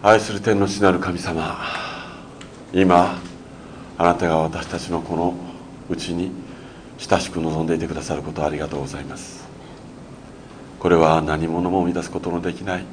愛する天の父なる神様今あなたが私たちのこのうちに親しく望んでいてくださることありがとうございます。これは何者も生み出すことのできない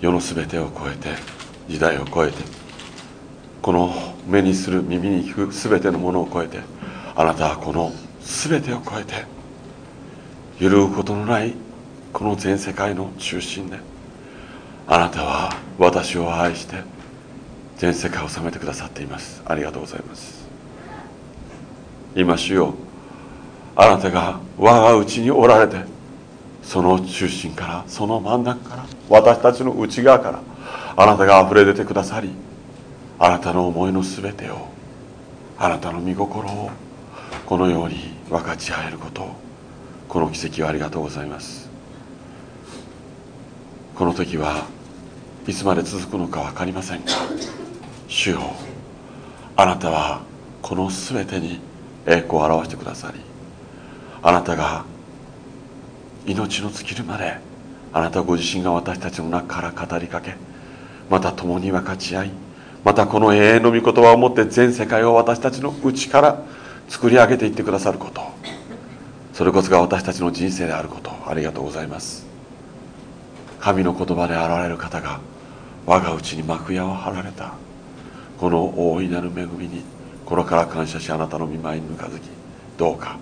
世の全てを超えて時代を超えてこの目にする耳に聞く全てのものを超えてあなたはこの全てを超えて揺るぐことのないこの全世界の中心であなたは私を愛して全世界を治めてくださっています。ありがとうございます。今主よあなたが我がうちにおられてその中心からその真ん中から私たちの内側からあなたが溢れ出てくださりあなたの思いの全てをあなたの御心をこのように分かち合えることこの奇跡をありがとうございます。この時はいつまで続くのか分かりませんが主よあなたはこの全てに栄光を表してくださりあなたが命の尽きるまであなたご自身が私たちの中から語りかけまた共に分かち合いまたこの永遠の御言葉をもって全世界を私たちの内から作り上げていってくださることそれこそが私たちの人生であることありがとうございます。神の言葉であられる方が我が内に幕屋を張られた。この大いなる恵みに心から感謝しあなたの見舞いにぬかずきどうか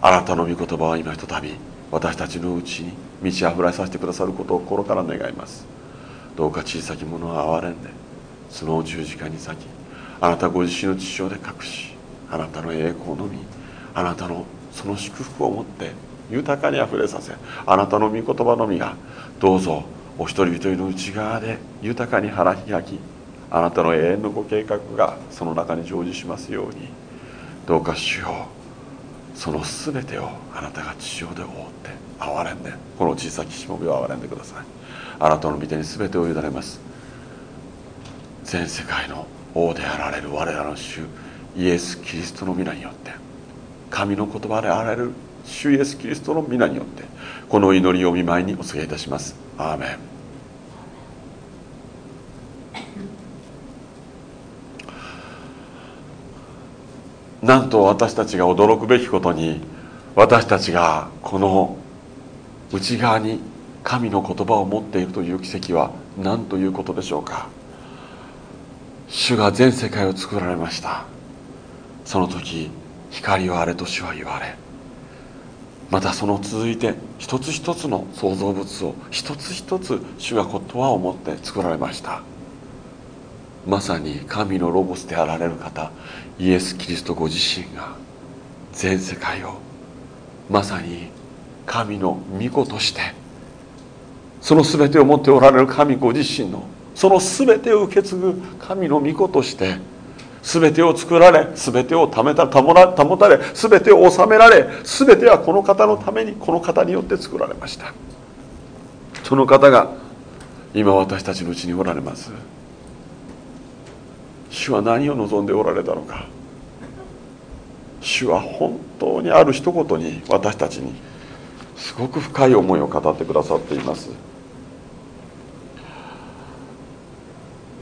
あなたの御言葉は今ひとたび私たちのうちに満ち溢らさせてくださることを心から願います。どうか小さき者は憐れんでその十字架に咲きあなたご自身の父親で隠しあなたの栄光のみあなたのその祝福を持って豊かにあふれさせあなたの御言葉のみがどうぞお一人一人の内側で豊かに花開きあなたの永遠のご計画がその中に成就しますようにどうか主よその全てをあなたが地上で覆って憐れんでこの小さきしもべを憐れんでください。あなたの御手に全てを委ねます。全世界の王であられる我らの主イエス・キリストの皆によって神の言葉であられる主イエス・キリストの皆によってこの祈りを見舞いにお告げいたします。アーメン。なんと私たちが驚くべきことに私たちがこの内側に神の言葉を持っているという奇跡は何ということでしょうか。主が全世界を作られました。その時光はあれと主は言われまたその続いて一つ一つの創造物を一つ一つ主が言葉を持って作られました。まさに神のロゴスであられる方イエス・キリストご自身が全世界をまさに神の御子としてその全てを持っておられる神ご自身のその全てを受け継ぐ神の御子として全てを作られ全てをためた保ら保たれ全てを治められ全てはこの方のためにこの方によって作られました。その方が今私たちのうちにおられます。主は何を望んでおられたのか。主は本当にある一言に私たちにすごく深い思いを語ってくださっています。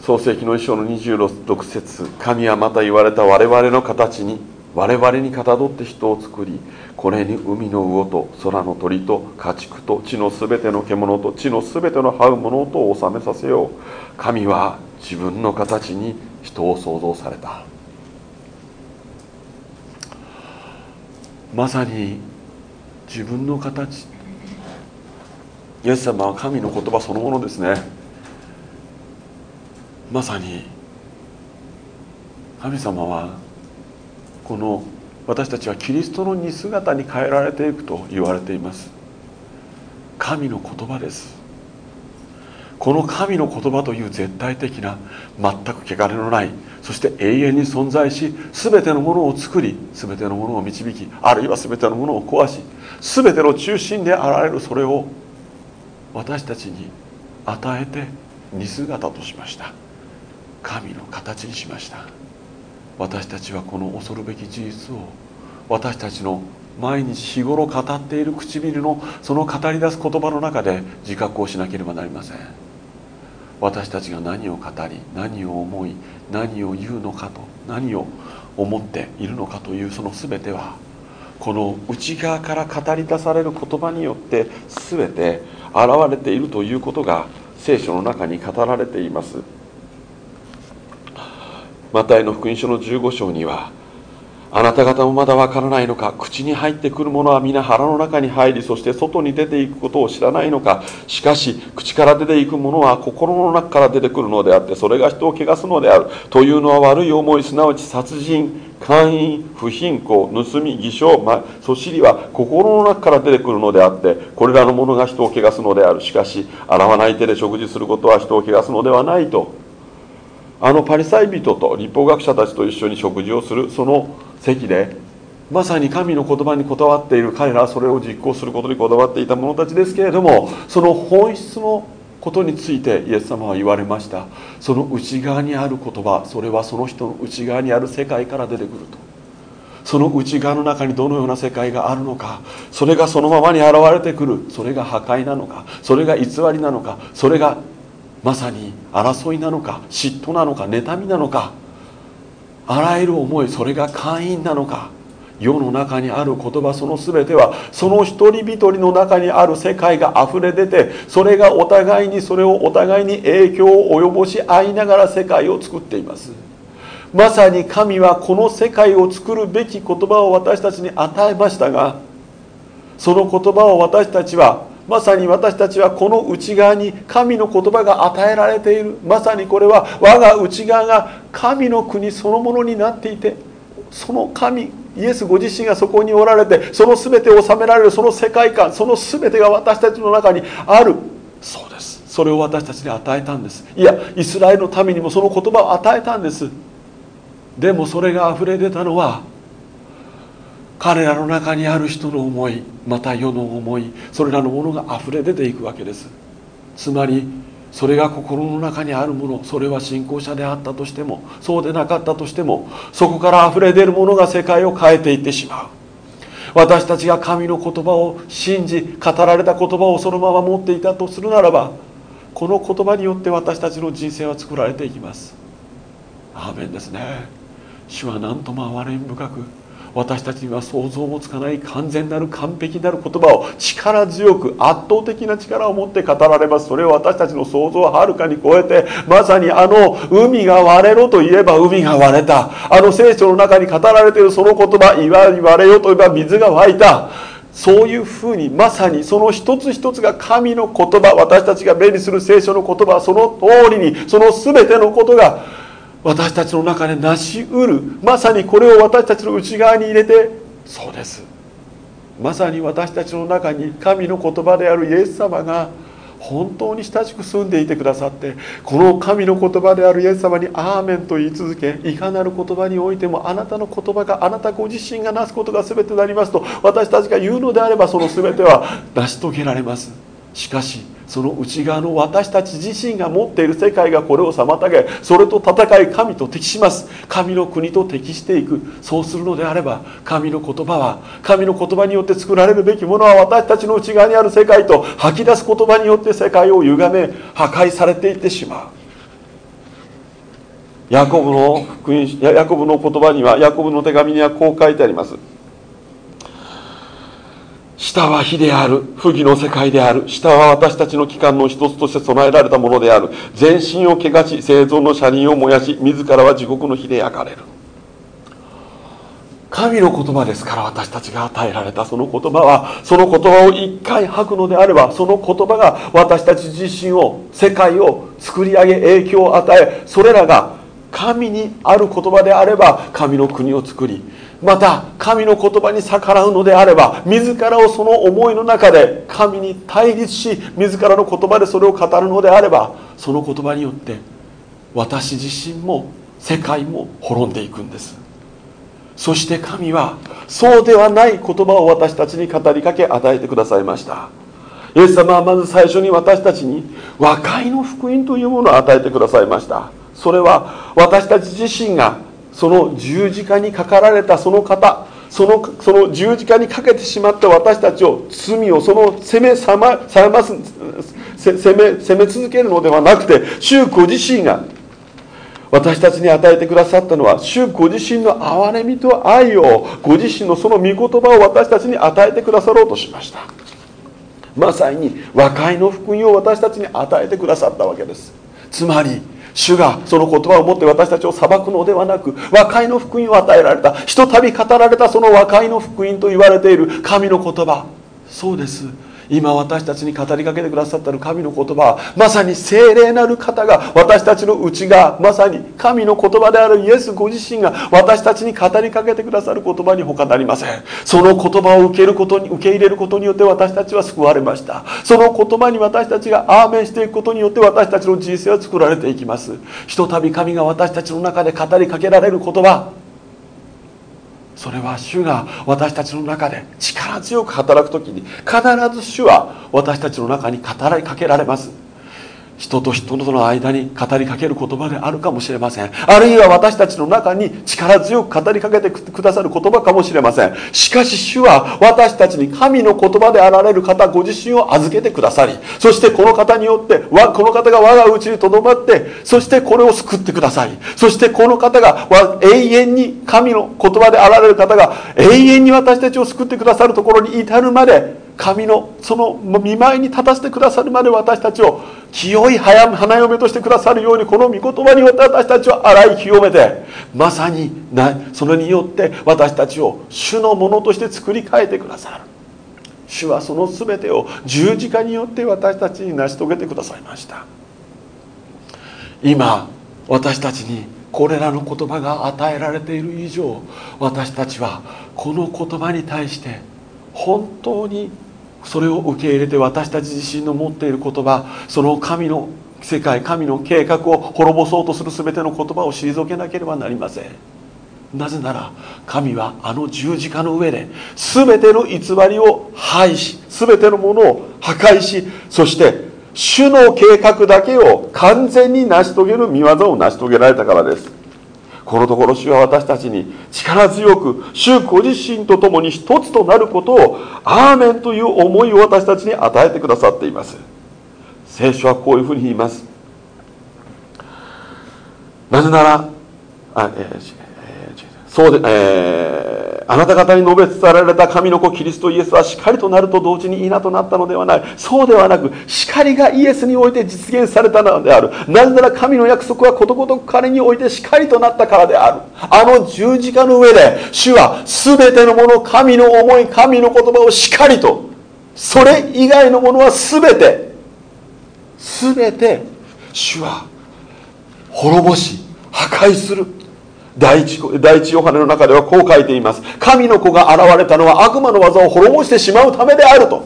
創世記の一章の26節神はまた言われた我々の形に我々にかたどって人を作りこれに海の魚と空の鳥と家畜と地のすべての獣と地のすべての這うものと収めさせよう。神は自分の形に人を創造された。まさに自分の形。イエス様は神の言葉そのものですね。まさに神様はこの私たちはキリストの似姿に変えられていくと言われています。神の言葉です。この神の言葉という絶対的な全く汚れのないそして永遠に存在し全てのものを作り全てのものを導きあるいは全てのものを壊し全ての中心であられるそれを私たちに与えて似姿としました。神の形にしました。私たちはこの恐るべき事実を私たちの毎日日頃語っている唇のその語り出す言葉の中で自覚をしなければなりません。私たちが何を語り何を思い何を言うのかと何を思っているのかというその全てはこの内側から語り出される言葉によって全て現れているということが聖書の中に語られています。マタイの福音書の15章にはあなた方もまだわからないのか口に入ってくるものは皆腹の中に入りそして外に出ていくことを知らないのか。しかし口から出ていくものは心の中から出てくるのであってそれが人を汚すのである。というのは悪い思いすなわち殺人姦淫不貧困盗み偽証、ま、そしりは心の中から出てくるのであってこれらのものが人を汚すのである。しかし洗わない手で食事することは人を汚すのではないと。あのパリサイ人と立法学者たちと一緒に食事をする。その席でまさに神の言葉にこだわっている彼らはそれを実行することにこだわっていた者たちですけれどもその本質のことについてイエス様は言われました。その内側にある言葉それはその人の内側にある世界から出てくると。その内側の中にどのような世界があるのかそれがそのままに現れてくる。それが破壊なのかそれが偽りなのかそれがまさに争いなのか嫉妬なのか妬みなのかあらゆる思いそれが会員なのか。世の中にある言葉その全てはその一人一人の中にある世界が溢れ出てそれがお互いにそれをお互いに影響を及ぼし合いながら世界を作っています。まさに神はこの世界を作るべき言葉を私たちに与えましたがその言葉を私たちはまさに私たちはこの内側に神の言葉が与えられている。まさにこれは我が内側が神の国そのものになっていてその神イエスご自身がそこにおられてその全てを治められるその世界観その全てが私たちの中にある。そうです。それを私たちに与えたんです。いやイスラエルのためにもその言葉を与えたんです。でもそれが溢れ出たのは彼らの中にある人の思いまた世の思いそれらのものが溢れ出ていくわけです。つまりそれが心の中にあるものそれは信仰者であったとしてもそうでなかったとしてもそこから溢れ出るものが世界を変えていってしまう。私たちが神の言葉を信じ語られた言葉をそのまま持っていたとするならばこの言葉によって私たちの人生は作られていきます。アーメンですね。主は何とも憐れみ深く私たちには想像もつかない完全なる完璧なる言葉を力強く圧倒的な力を持って語られます。それを私たちの想像をはるかに超えてまさにあの海が割れろと言えば海が割れた。あの聖書の中に語られているその言葉岩に割れよと言えば水が湧いた。そういうふうにまさにその一つ一つが神の言葉私たちが目にする聖書の言葉その通りにその全てのことが私たちの中で成しうるまさにこれを私たちの内側に入れてそうです。まさに私たちの中に神の言葉であるイエス様が本当に親しく住んでいてくださってこの神の言葉であるイエス様に「アーメン」と言い続けいかなる言葉においてもあなたの言葉があなたご自身がなすことが全てなりますと私たちが言うのであればその全ては成し遂げられます。しかしその内側の私たち自身が持っている世界がこれを妨げそれと戦い神と敵します。神の国と敵していく。そうするのであれば神の言葉は神の言葉によって作られるべきものは私たちの内側にある世界と吐き出す言葉によって世界を歪め破壊されていってしまう。ヤコブの福音ヤコブの言葉にはヤコブの手紙にはこう書いてあります。下は火である。不義の世界である。下は私たちの機関の一つとして備えられたものである。全身を汚し生存の車輪を燃やし自らは地獄の火で焼かれる。神の言葉ですから私たちが与えられた。その言葉はその言葉を一回吐くのであればその言葉が私たち自身を世界を作り上げ影響を与えそれらが神にある言葉であれば神の国を作りまた神の言葉に逆らうのであれば自らをその思いの中で神に対立し自らの言葉でそれを語るのであればその言葉によって私自身も世界も滅んでいくんです。そして神はそうではない言葉を私たちに語りかけ与えてくださいました。イエス様はまず最初に私たちに和解の福音というものを与えてくださいました。それは私たち自身がその十字架にかかられたその方そのその十字架にかけてしまった私たちを罪をその責めさまさます責め責め続けるのではなくて主ご自身が私たちに与えてくださったのは主ご自身の憐れみと愛をご自身のその御言葉を私たちに与えてくださろうとしました。まさに和解の福音を私たちに与えてくださったわけです。つまり主がその言葉を持って私たちを裁くのではなく和解の福音を与えられたひとたび語られたその和解の福音と言われている神の言葉。そうです。今私たちに語りかけてくださったる神の言葉はまさに聖霊なる方が私たちの内側まさに神の言葉であるイエスご自身が私たちに語りかけてくださる言葉に他なりません。その言葉を受けることに受け入れることによって私たちは救われました。その言葉に私たちがアーメンしていくことによって私たちの人生は作られていきます。ひとたび神が私たちの中で語りかけられる言葉それは主が私たちの中で力強く働く時に必ず主は私たちの中に語りかけられます。人と人との間に語りかける言葉であるかもしれません。あるいは私たちの中に力強く語りかけてくださる言葉かもしれません。しかし主は私たちに神の言葉であられる方ご自身を預けてくださりそしてこの方によってこの方が我が家にとどまってそしてこれを救ってください。そしてこの方が永遠に神の言葉であられる方が永遠に私たちを救ってくださるところに至るまで神のその見舞いに立たせてくださるまで私たちを清い花嫁としてくださるようにこの御言葉によって私たちを洗い清めてまさにそれによって私たちを主のものとして作り変えてくださる。主はその全てを十字架によって私たちに成し遂げてくださいました。今私たちにこれらの言葉が与えられている以上私たちはこの言葉に対して本当にそれを受け入れて私たち自身の持っている言葉その神の世界神の計画を滅ぼそうとする全ての言葉を退けなければなりません。なぜなら神はあの十字架の上で全ての偽りを廃し全てのものを破壊しそして主の計画だけを完全に成し遂げる見業を成し遂げられたからです。このところ主は私たちに力強く主ご自身と共に一つとなることをアーメンという思いを私たちに与えてくださっています。聖書はこういうふうに言います。なぜならあ、えーそうで、えー、あなた方に述べ伝えられた神の子キリストイエスは光となると同時に稲となったのではない。そうではなく光がイエスにおいて実現されたのである。なぜなら神の約束はことごとく彼において光となったからである。あの十字架の上で主は全てのもの神の思い神の言葉を光とそれ以外のものは全て全て主は滅ぼし破壊する。第一第一ヨハネの中ではこう書いています。神の子が現れたのは悪魔の技を滅ぼしてしまうためであると。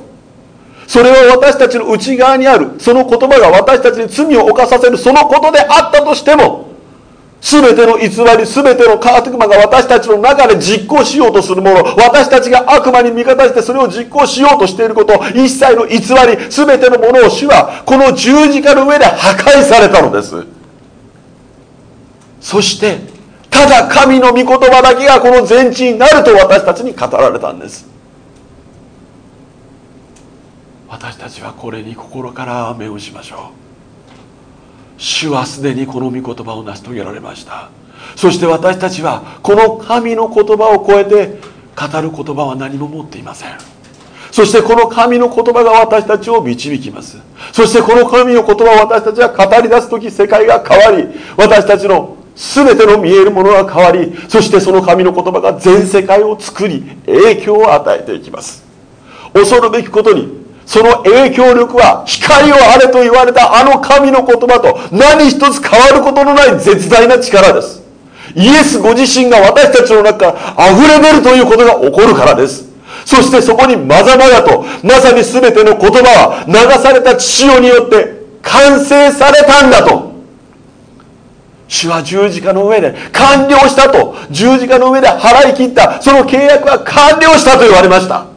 それは私たちの内側にある。その言葉が私たちに罪を犯させる。そのことであったとしても全ての偽り全ての悪魔が私たちの中で実行しようとするもの。私たちが悪魔に味方してそれを実行しようとしていること。一切の偽り全てのものを主はこの十字架の上で破壊されたのです。そしてただ神の御言葉だけがこの全地になると私たちに語られたんです。私たちはこれに心から目をしましょう。主はすでにこの御言葉を成し遂げられました。そして私たちはこの神の言葉を超えて語る言葉は何も持っていません。そしてこの神の言葉が私たちを導きます。そしてこの神の言葉を私たちが語り出す時世界が変わり私たちの全ての見えるものが変わりそしてその神の言葉が全世界を作り影響を与えていきます。恐るべきことにその影響力は光をあれと言われたあの神の言葉と何一つ変わることのない絶大な力です。イエスご自身が私たちの中から溢れ出るということが起こるからです。そしてそこにまざまざとまさに全ての言葉は流された血潮によって完成されたんだと。主は十字架の上で完了したと十字架の上で払い切ったその契約は完了したと言われました。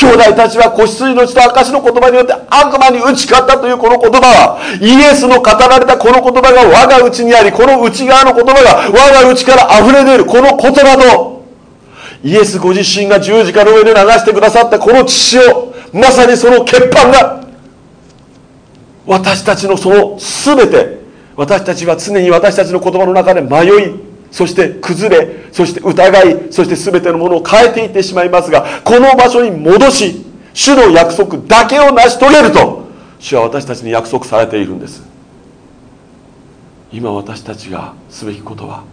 兄弟たちは子羊の血と証の言葉によって悪魔に打ち勝ったというこの言葉はイエスの語られたこの言葉が我が内にありこの内側の言葉が我が内から溢れ出るこの言葉とイエスご自身が十字架の上で流してくださったこの血をまさにその血板が私たちのその全て私たちは常に私たちの言葉の中で迷いそして崩れそして疑いそして全てのものを変えていってしまいますがこの場所に戻し主の約束だけを成し遂げると主は私たちに約束されているんです。今私たちがすべきことは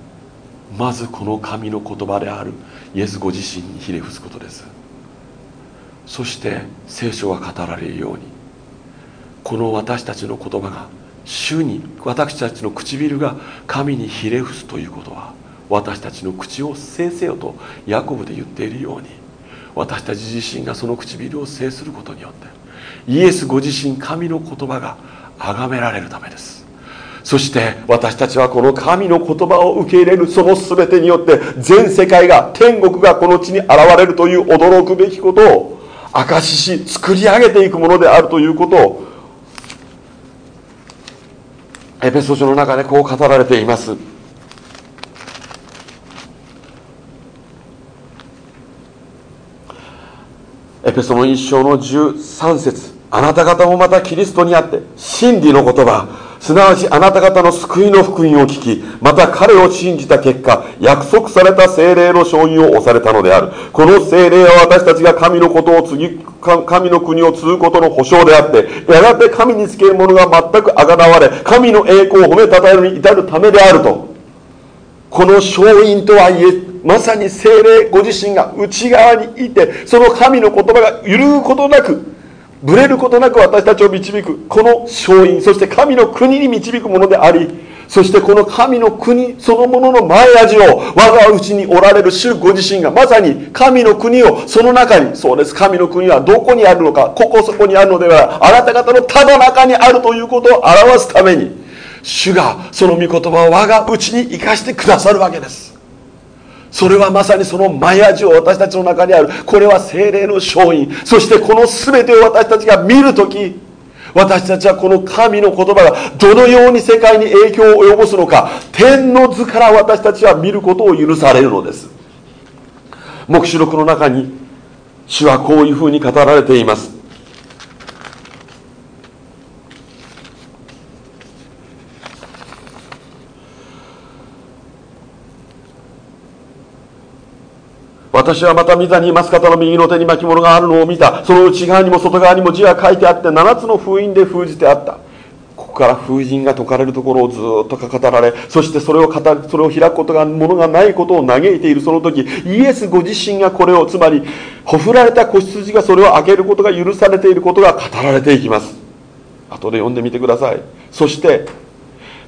まずこの神の言葉であるイエスご自身にひれ伏すことです。そして聖書が語られるようにこの私たちの言葉が主に私たちの唇が神にひれ伏すということは私たちの口を制せよとヤコブで言っているように私たち自身がその唇を制することによってイエスご自身神の言葉が崇められるためです。そして私たちはこの神の言葉を受け入れるその全てによって全世界が天国がこの地に現れるという驚くべきことを証しし作り上げていくものであるということをエペソ書の中でこう語られています。エペソの一章の13節。あなた方もまたキリストにあって真理の言葉すなわちあなた方の救いの福音を聞き、また彼を信じた結果、約束された精霊の承認を押されたのである。この精霊は私たちが神のことを次、神の国を継ぐことの保証であって、やがて神につける者が全くあがらわれ、神の栄光を褒めたたえるに至るためであると。この勝因とはいえ、まさに精霊ご自身が内側にいて、その神の言葉が揺るぐことなく、ぶれることなく私たちを導くこの勝因そして神の国に導くものでありそしてこの神の国そのものの前味を我がうちにおられる主ご自身がまさに神の国をその中にそうです神の国はどこにあるのかここそこにあるのではあなた方のただ中にあるということを表すために主がその御言葉を我がうちに生かしてくださるわけです。それはまさにその前味を私たちの中にある。これは精霊の勝因。そしてこの全てを私たちが見る時私たちはこの神の言葉がどのように世界に影響を及ぼすのか天の図から私たちは見ることを許されるのです。黙示録の中に主はこういうふうに語られています。私はまた御座にいます方の右の手に巻物があるのを見た。その内側にも外側にも字が書いてあって7つの封印で封じてあった。ここから封印が解かれるところをずっと語られそしてそれを語るそれを開くことがものがないことを嘆いている。その時イエスご自身がこれをつまりほふられた子羊がそれを開けることが許されていることが語られていきます。後で読んでみてください。そして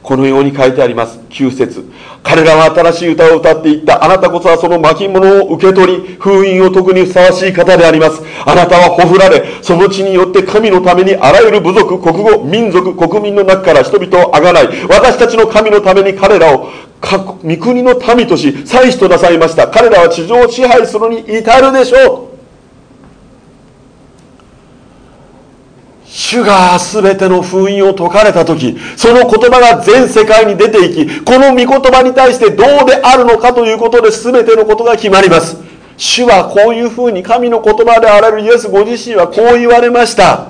このように書いてあります。9節彼らは新しい歌を歌っていった。あなたこそはその巻物を受け取り封印を特にふさわしい方であります。あなたはほふられその地によって神のためにあらゆる部族国語民族国民の中から人々をあがない。私たちの神のために彼らを御国の民とし祭司となさいました。彼らは地上を支配するに至るでしょう。主が全ての封印を解かれた時その言葉が全世界に出ていきこの御言葉に対してどうであるのかということで全てのことが決まります。主はこういうふうに神の言葉であられるイエスご自身はこう言われました。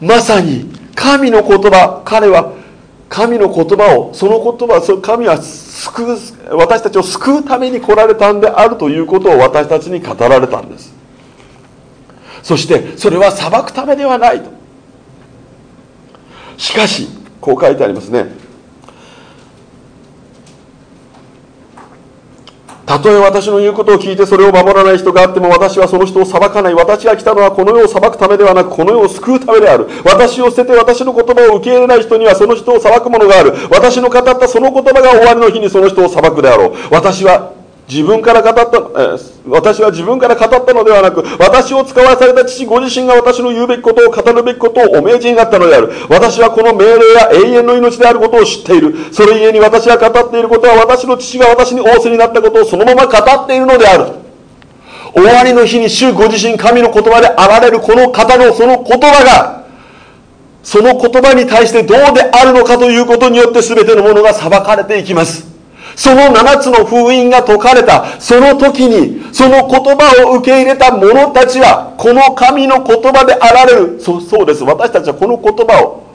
まさに神の言葉彼は神の言葉をその言葉神は救う私たちを救うために来られたんであるということを私たちに語られたんです。そしてそれは裁くためではないと。しかしこう書いてありますね。たとえ私の言うことを聞いてそれを守らない人があっても私はその人を裁かない。私が来たのはこの世を裁くためではなくこの世を救うためである。私を捨てて私の言葉を受け入れない人にはその人を裁くものがある。私の語ったその言葉が終わりの日にその人を裁くであろう。私は自分から語った、私は自分から語ったのではなく、私を使わされた父ご自身が私の言うべきことを語るべきことをお命じになったのである。私はこの命令や永遠の命であることを知っている。それゆえに私が語っていることは私の父が私に仰せになったことをそのまま語っているのである。終わりの日に主ご自身神の言葉であられるこの方のその言葉が、その言葉に対してどうであるのかということによって全てのものが裁かれていきます。その7つの封印が解かれた。その時にその言葉を受け入れた者たちはこの神の言葉であられる。そうそうです。私たちはこの言葉を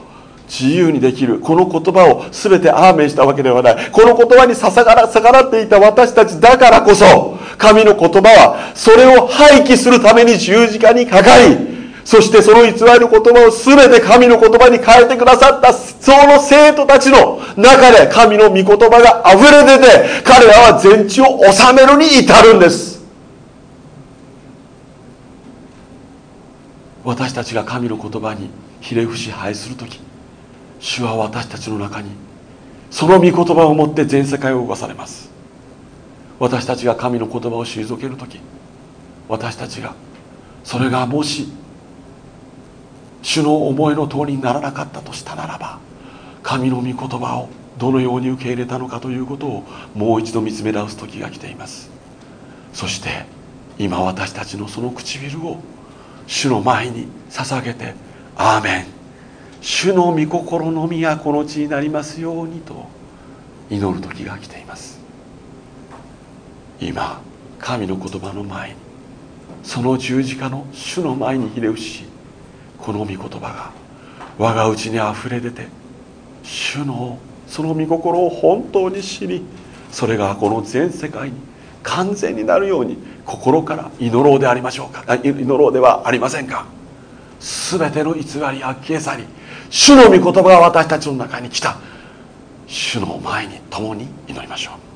自由にできる。この言葉を全てアーメンしたわけではない。この言葉に逆ら逆らっていた私たちだからこそ神の言葉はそれを廃棄するために十字架にかかりそしてその偽りの言葉を全て神の言葉に変えてくださったその生徒たちの中で神の御言葉が溢れ出て彼らは全地を治めるに至るんです。私たちが神の言葉にひれ伏し拝する時主は私たちの中にその御言葉を持って全世界を動かされます。私たちが神の言葉を退ける時私たちがそれがもし主の思いの通りにならなかったとしたならば神の御言葉をどのように受け入れたのかということをもう一度見つめ直す時が来ています。そして今私たちのその唇を主の前に捧げて「アーメン。主の御心のみがこの地になりますようにと祈る時が来ています。今神の言葉の前にその十字架の主の前にひれ伏しこの御言葉が我が内にあふれ出て主のその御心を本当に知りそれがこの全世界に完全になるように心から祈ろうでありましょうか。祈ろうではありませんか。全ての偽りや消え去り主の御言葉が私たちの中に来た。主の前に共に祈りましょう。